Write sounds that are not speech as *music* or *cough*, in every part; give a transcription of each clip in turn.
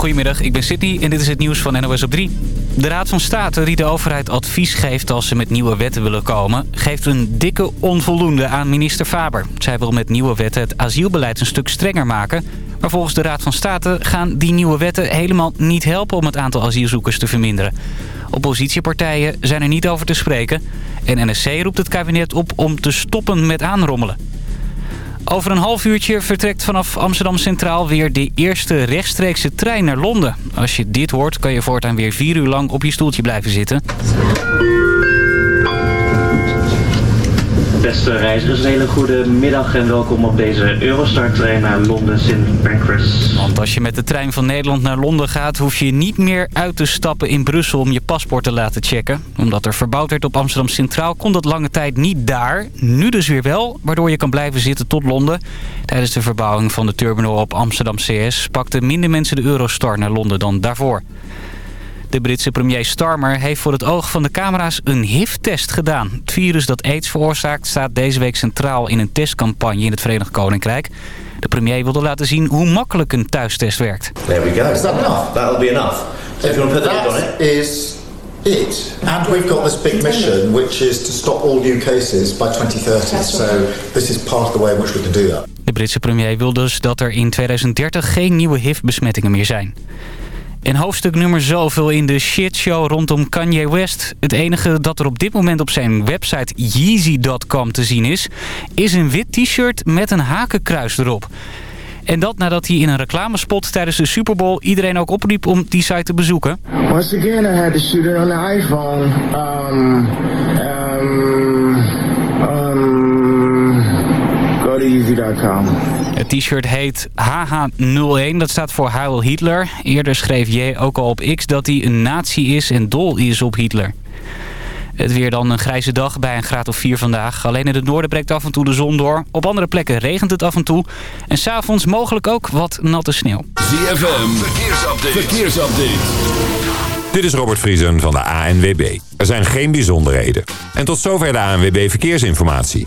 Goedemiddag, ik ben Sydney en dit is het nieuws van NOS op 3. De Raad van State, die de overheid advies geeft als ze met nieuwe wetten willen komen... geeft een dikke onvoldoende aan minister Faber. Zij wil met nieuwe wetten het asielbeleid een stuk strenger maken... Maar volgens de Raad van State gaan die nieuwe wetten helemaal niet helpen om het aantal asielzoekers te verminderen. Oppositiepartijen zijn er niet over te spreken. En NSC roept het kabinet op om te stoppen met aanrommelen. Over een half uurtje vertrekt vanaf Amsterdam Centraal weer de eerste rechtstreekse trein naar Londen. Als je dit hoort kan je voortaan weer vier uur lang op je stoeltje blijven zitten. Beste reizigers, een hele goede middag en welkom op deze Eurostar-trein naar Londen St. Pancras. Want als je met de trein van Nederland naar Londen gaat... hoef je niet meer uit te stappen in Brussel om je paspoort te laten checken. Omdat er verbouwd werd op Amsterdam Centraal kon dat lange tijd niet daar. Nu dus weer wel, waardoor je kan blijven zitten tot Londen. Tijdens de verbouwing van de terminal op Amsterdam CS... pakten minder mensen de Eurostar naar Londen dan daarvoor. De Britse premier Starmer heeft voor het oog van de camera's een HIV-test gedaan. Het virus dat aids veroorzaakt staat deze week centraal in een testcampagne in het Verenigd Koninkrijk. De premier wilde laten zien hoe makkelijk een thuistest werkt. There we go. Is that enough? That'll be enough. So if you want to put the lid on That it. is it. And we've got this big mission, which is to stop all new cases by 2030. So this is part of the way in which we can do that. De Britse premier wil dus dat er in 2030 geen nieuwe HIV-besmettingen meer zijn. En hoofdstuk nummer zoveel in de shitshow rondom Kanye West. Het enige dat er op dit moment op zijn website Yeezy.com te zien is... is een wit t-shirt met een hakenkruis erop. En dat nadat hij in een reclamespot tijdens de Super Bowl... iedereen ook opriep om die site te bezoeken. Once again, I had to shoot it on the iPhone. Um, um, um, go to easy.com. Het t-shirt heet HH01, dat staat voor Heil Hitler. Eerder schreef J ook al op X dat hij een nazi is en dol is op Hitler. Het weer dan een grijze dag bij een graad of 4 vandaag. Alleen in het noorden breekt af en toe de zon door. Op andere plekken regent het af en toe. En s'avonds mogelijk ook wat natte sneeuw. ZFM, verkeersupdate. verkeersupdate. Dit is Robert Vriesen van de ANWB. Er zijn geen bijzonderheden. En tot zover de ANWB Verkeersinformatie.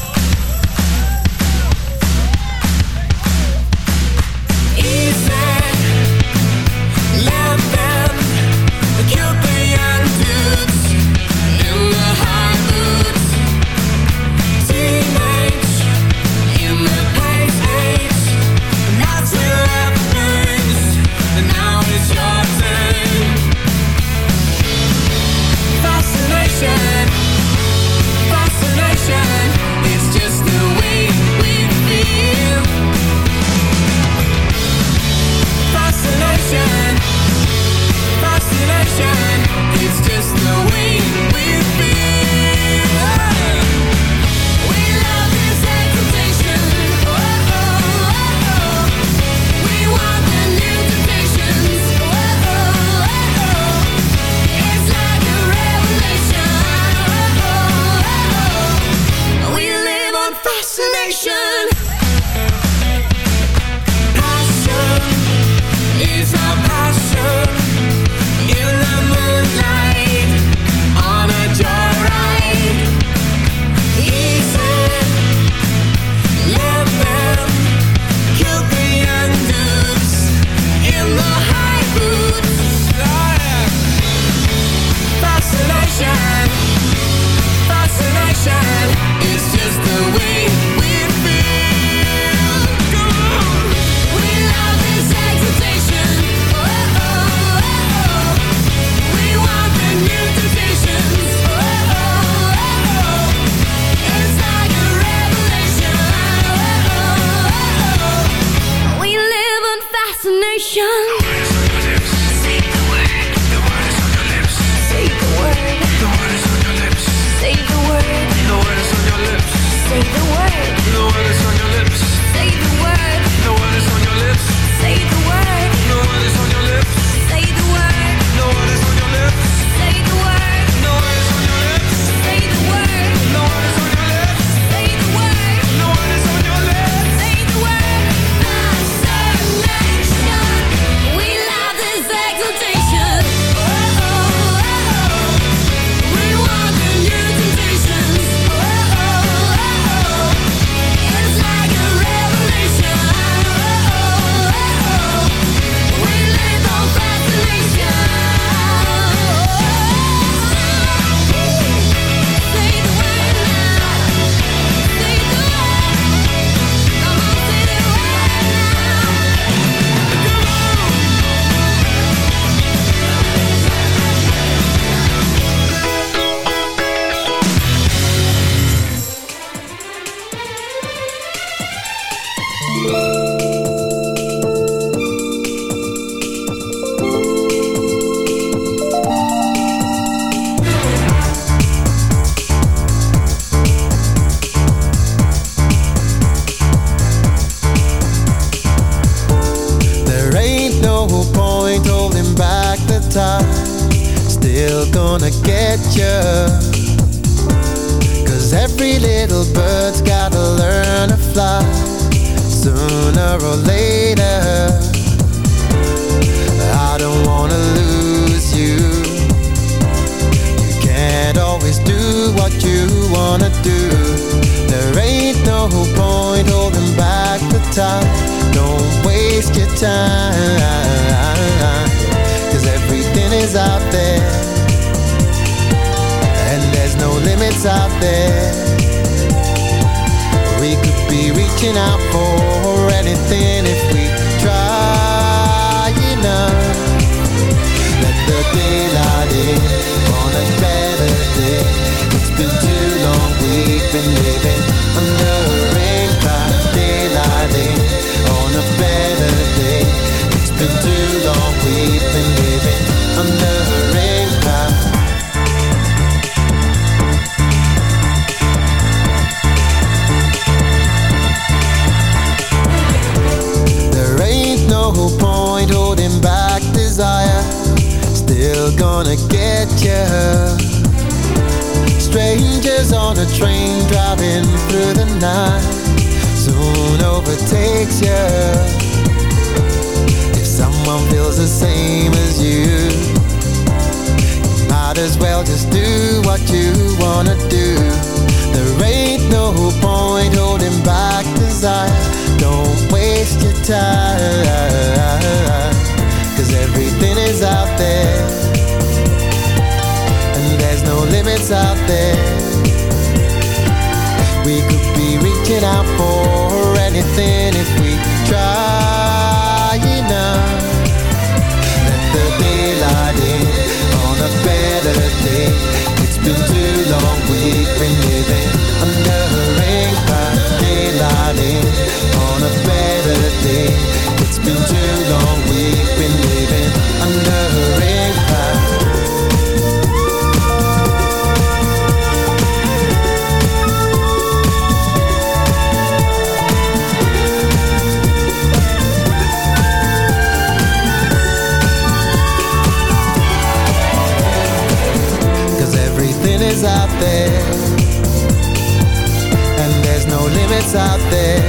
us out there.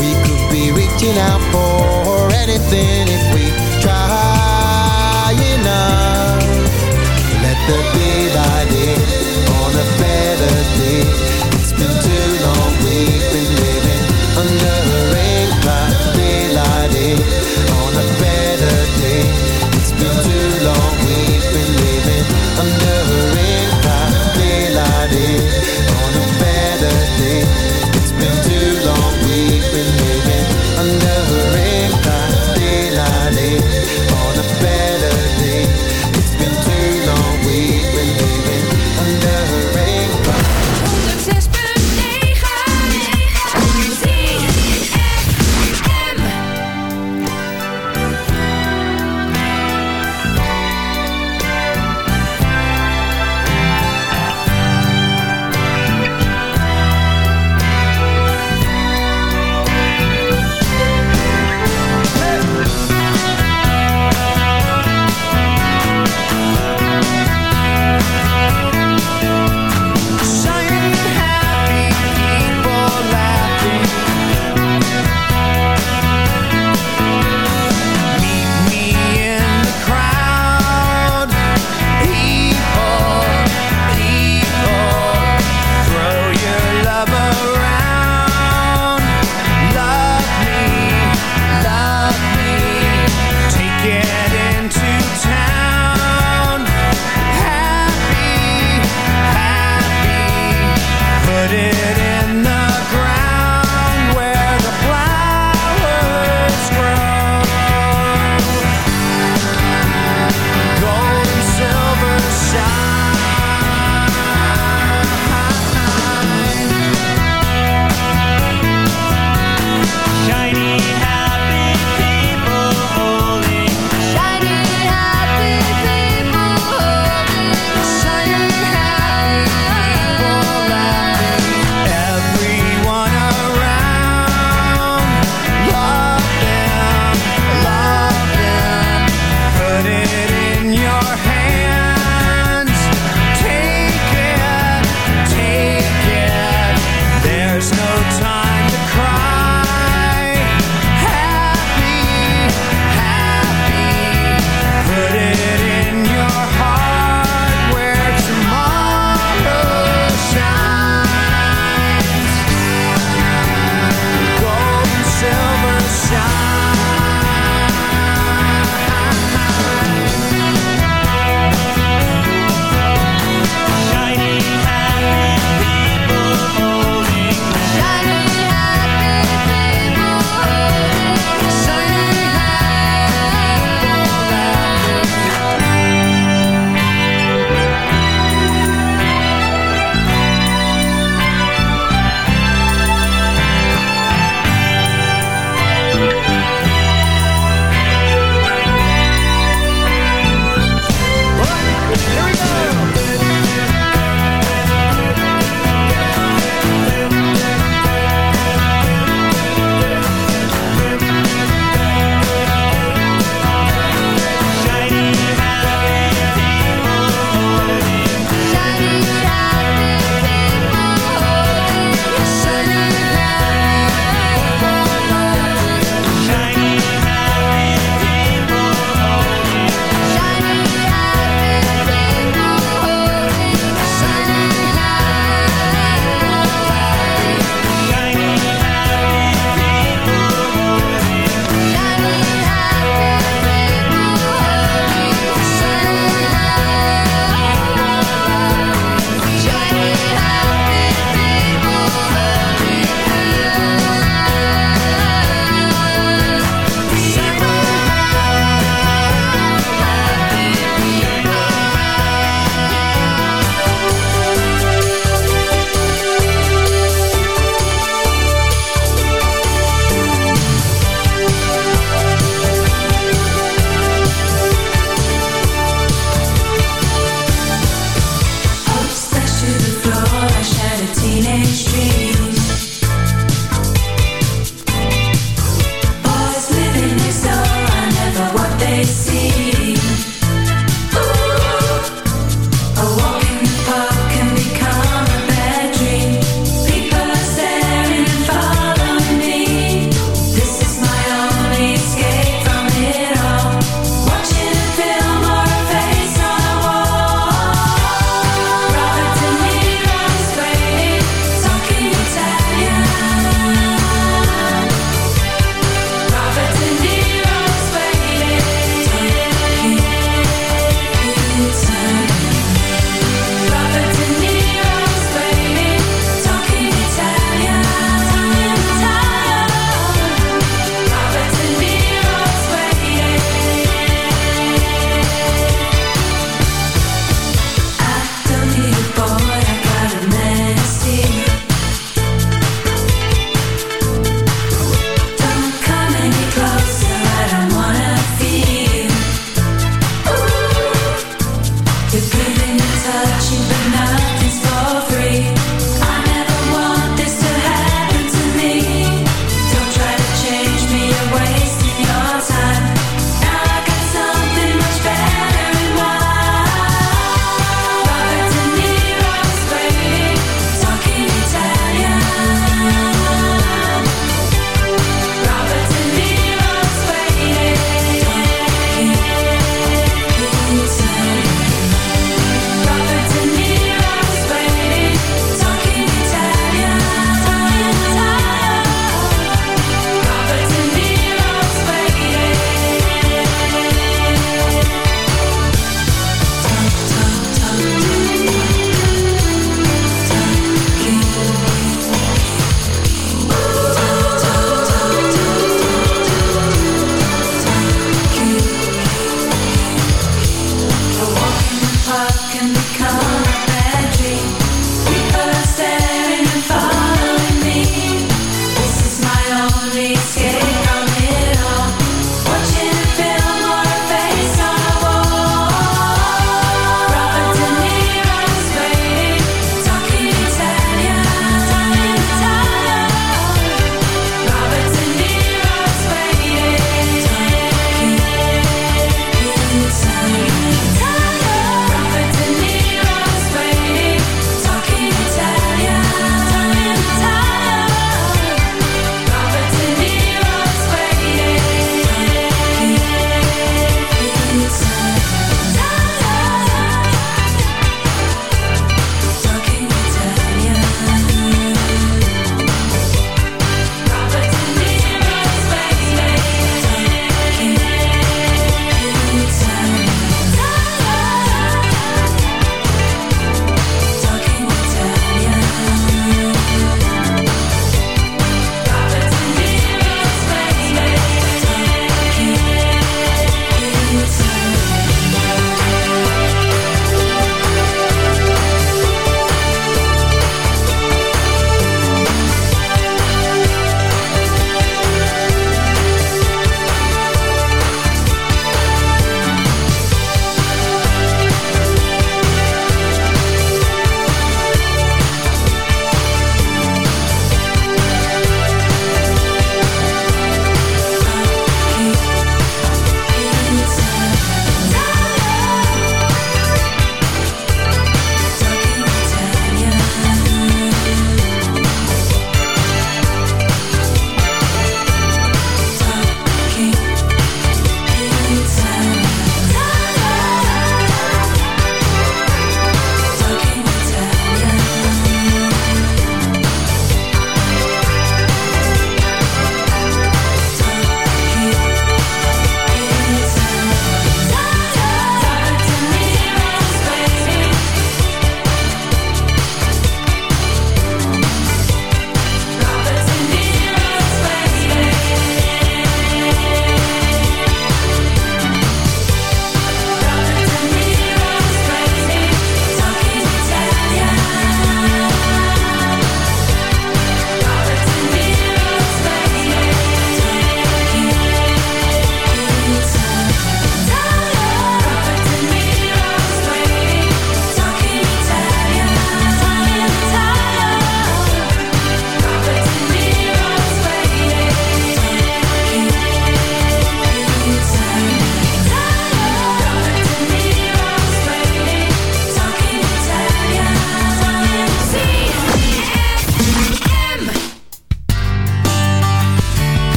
We could be reaching out for anything.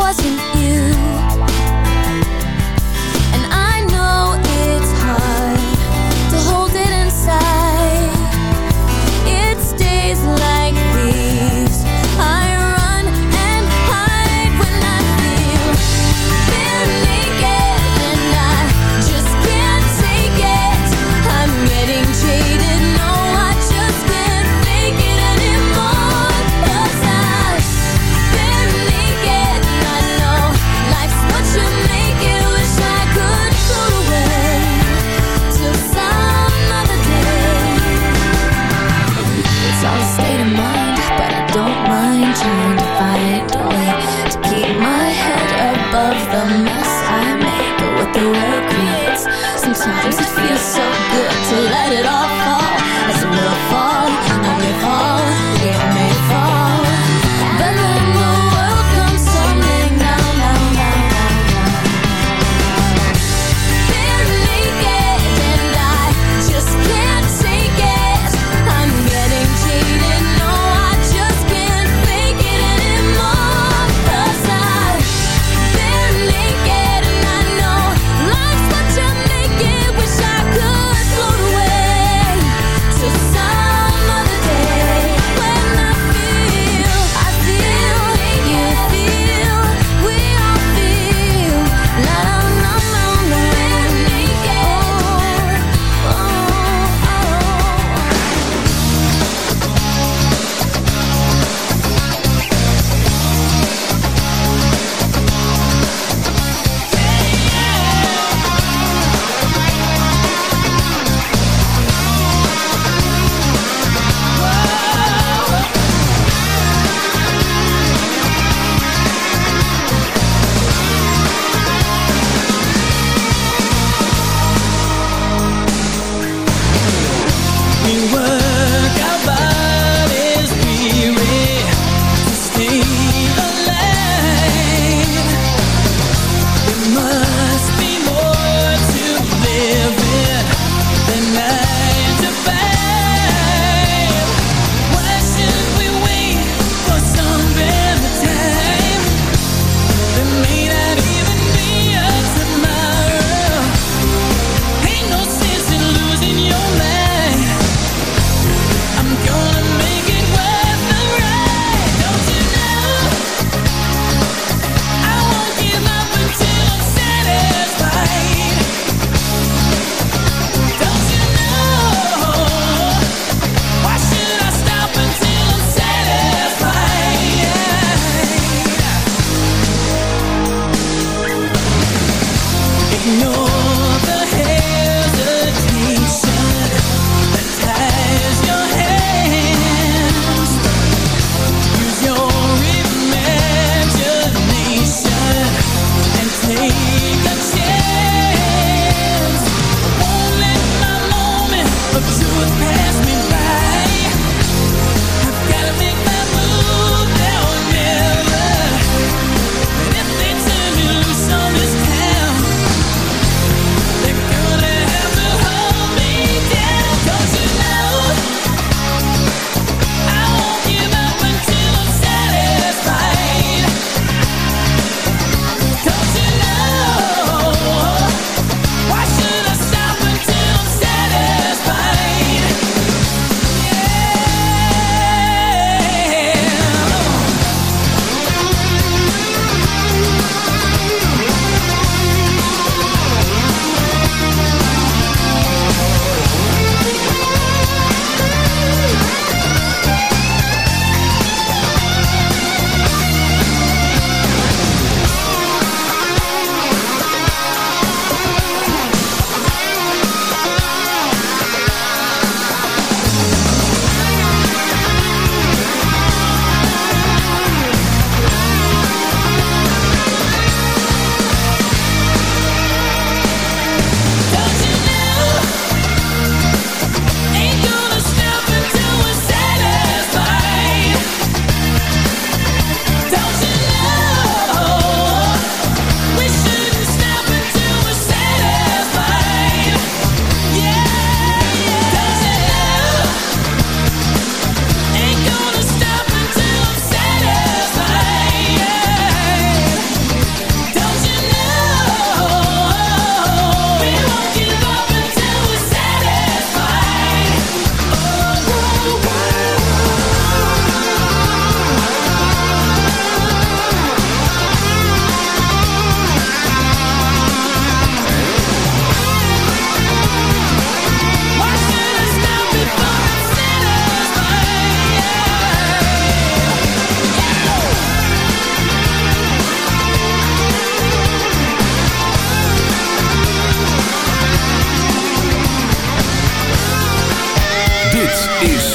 Wasn't you.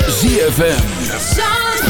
ZFM.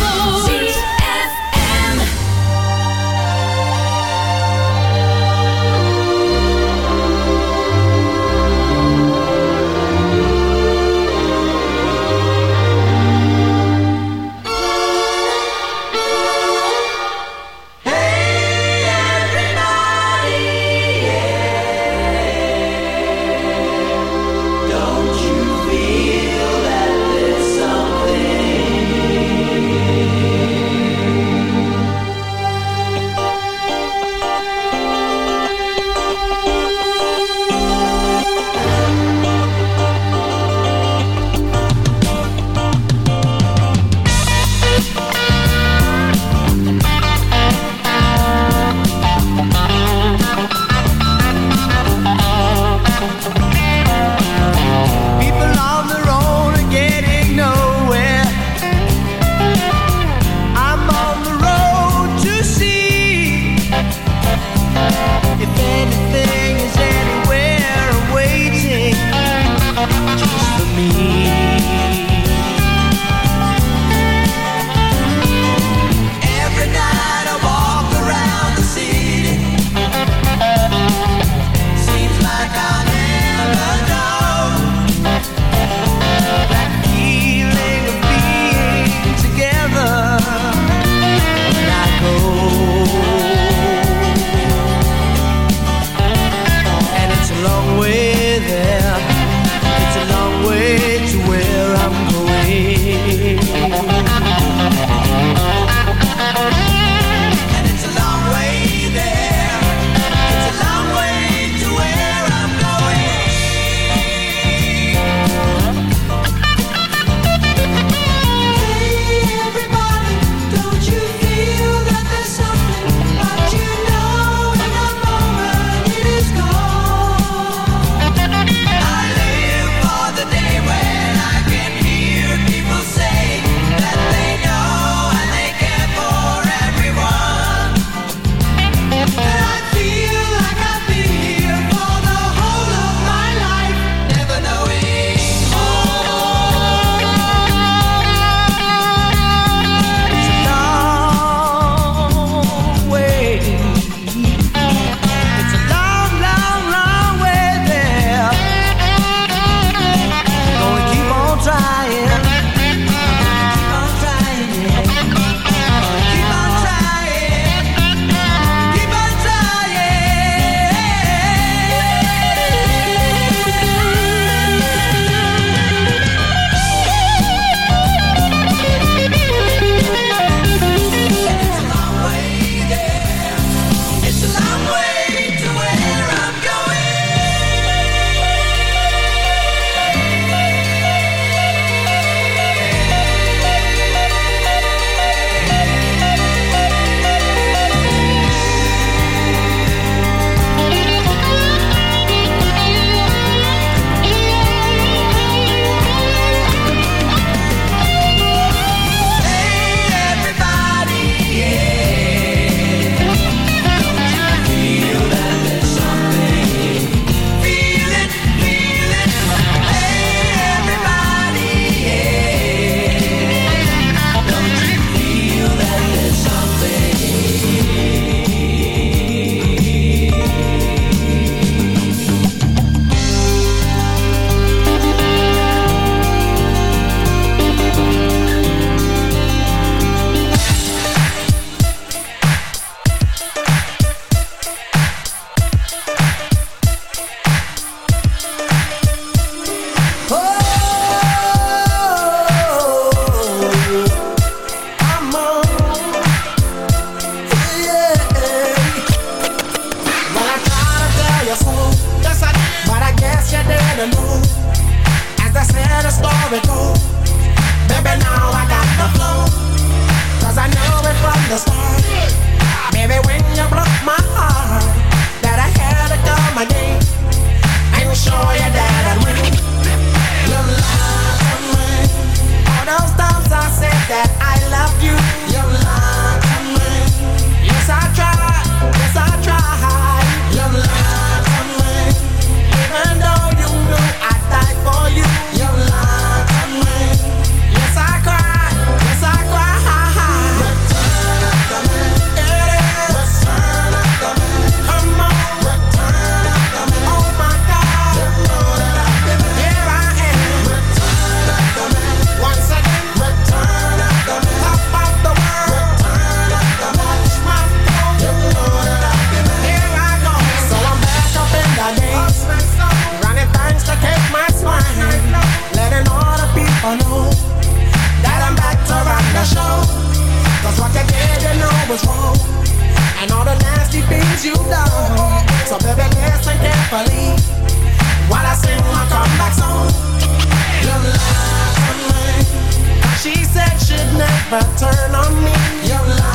you down. So baby, listen carefully while I sing my comeback song. Your lies to me. She said she'd never turn on me. Your lies.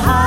high.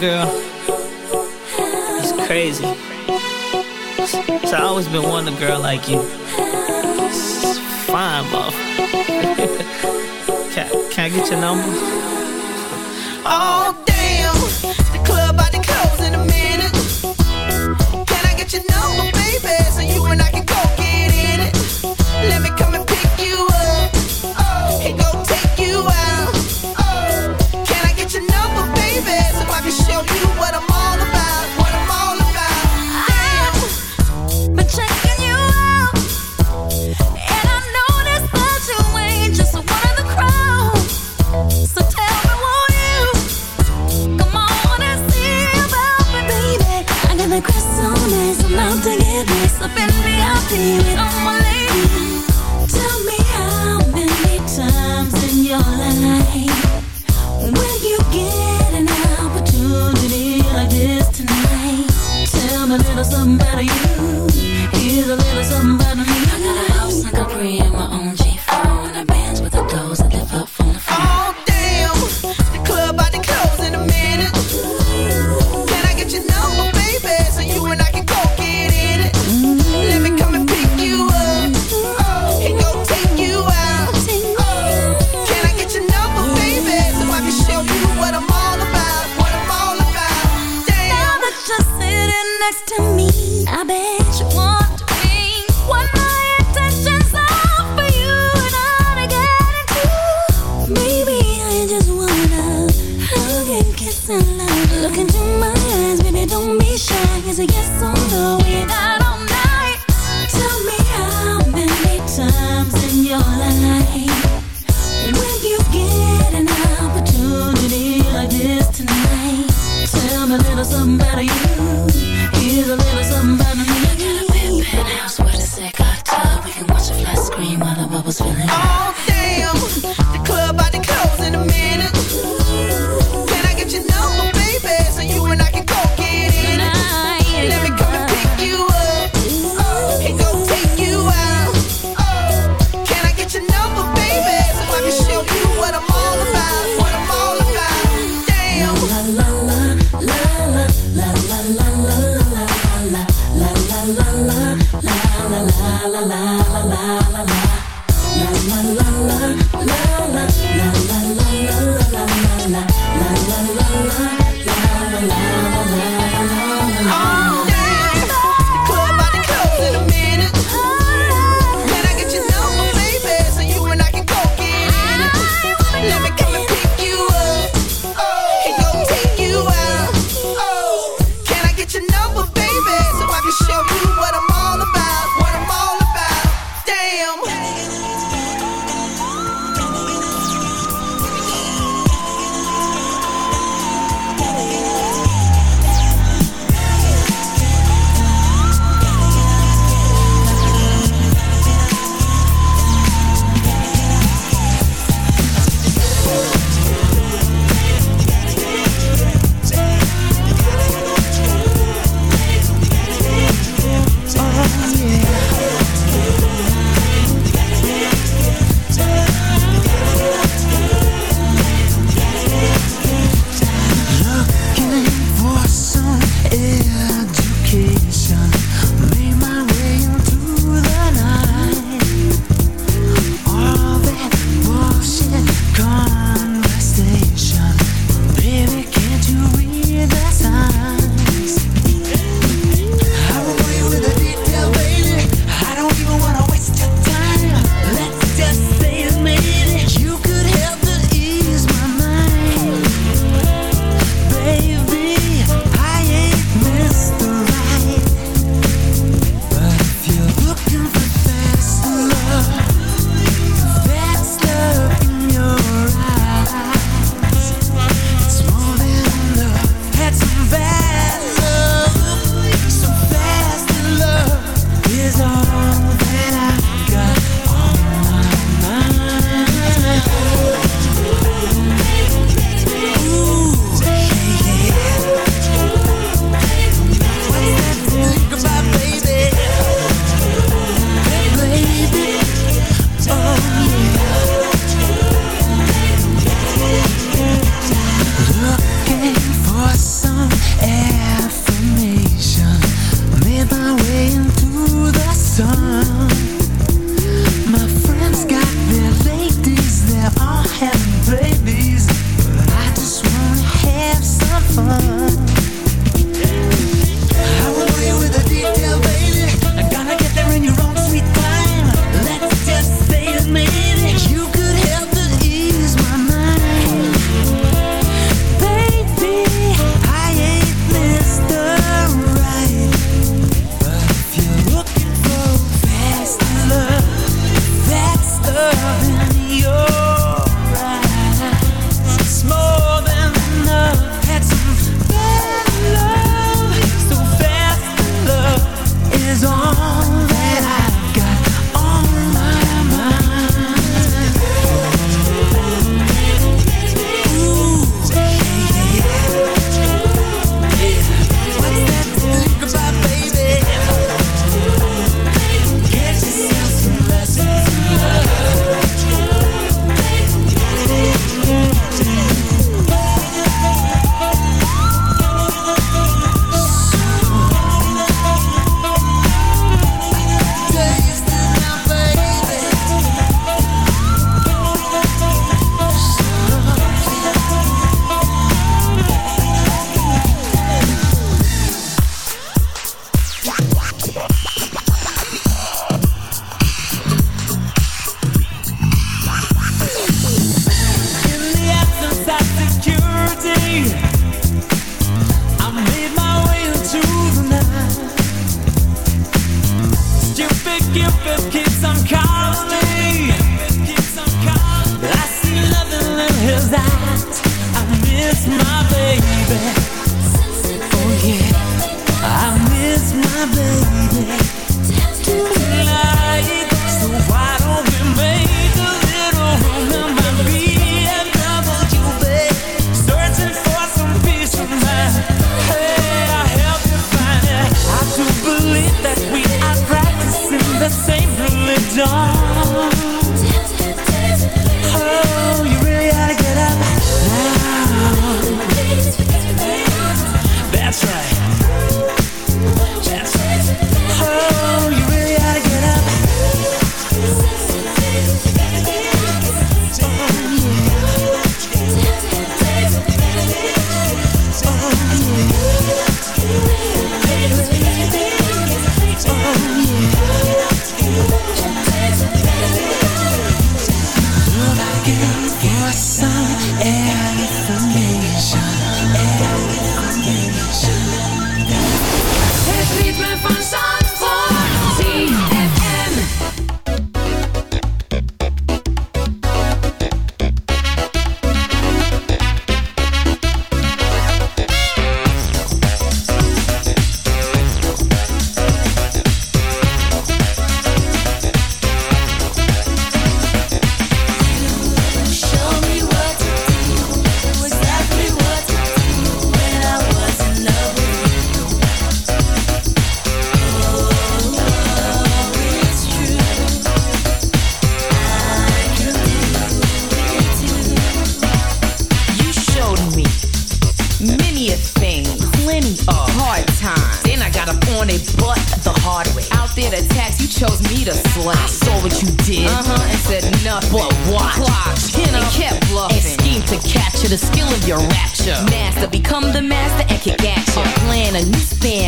girl. It's crazy. It's, I always been wanting a girl like you. It's fine, mom. *laughs* can, can I get your number? Oh. to me, I bet.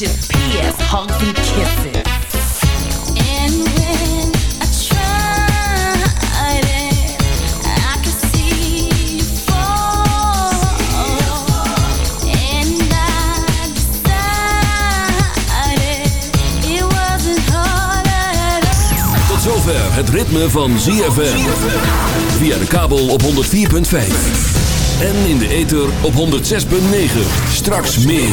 ditches. P.S. Hugs and kisses. And when I tried it, I could see you fall. And I decided it wasn't hard at all. Tot zover het ritme van ZFM. Via de kabel op 104.5. En in de ether op 106.9. Straks meer.